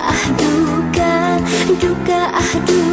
ah duka, duka ah duka.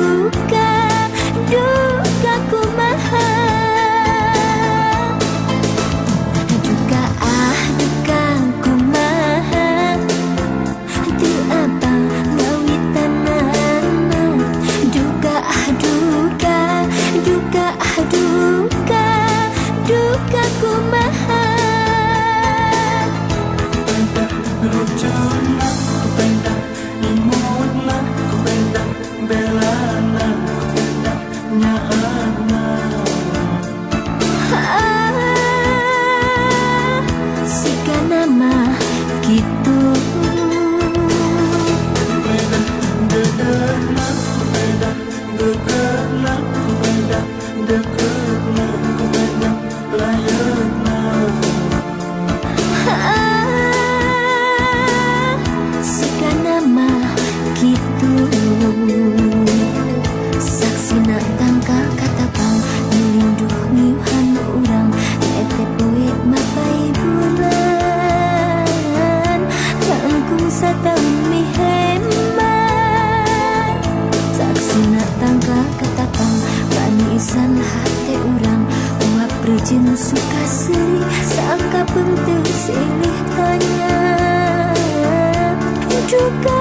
the binatangkah ketapang Bani isan hati urang. Uap berjin suka seri Sangka penting sini tanya. Juga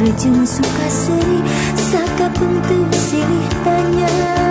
Rejeng suka seri Saka pun tersilih tanya.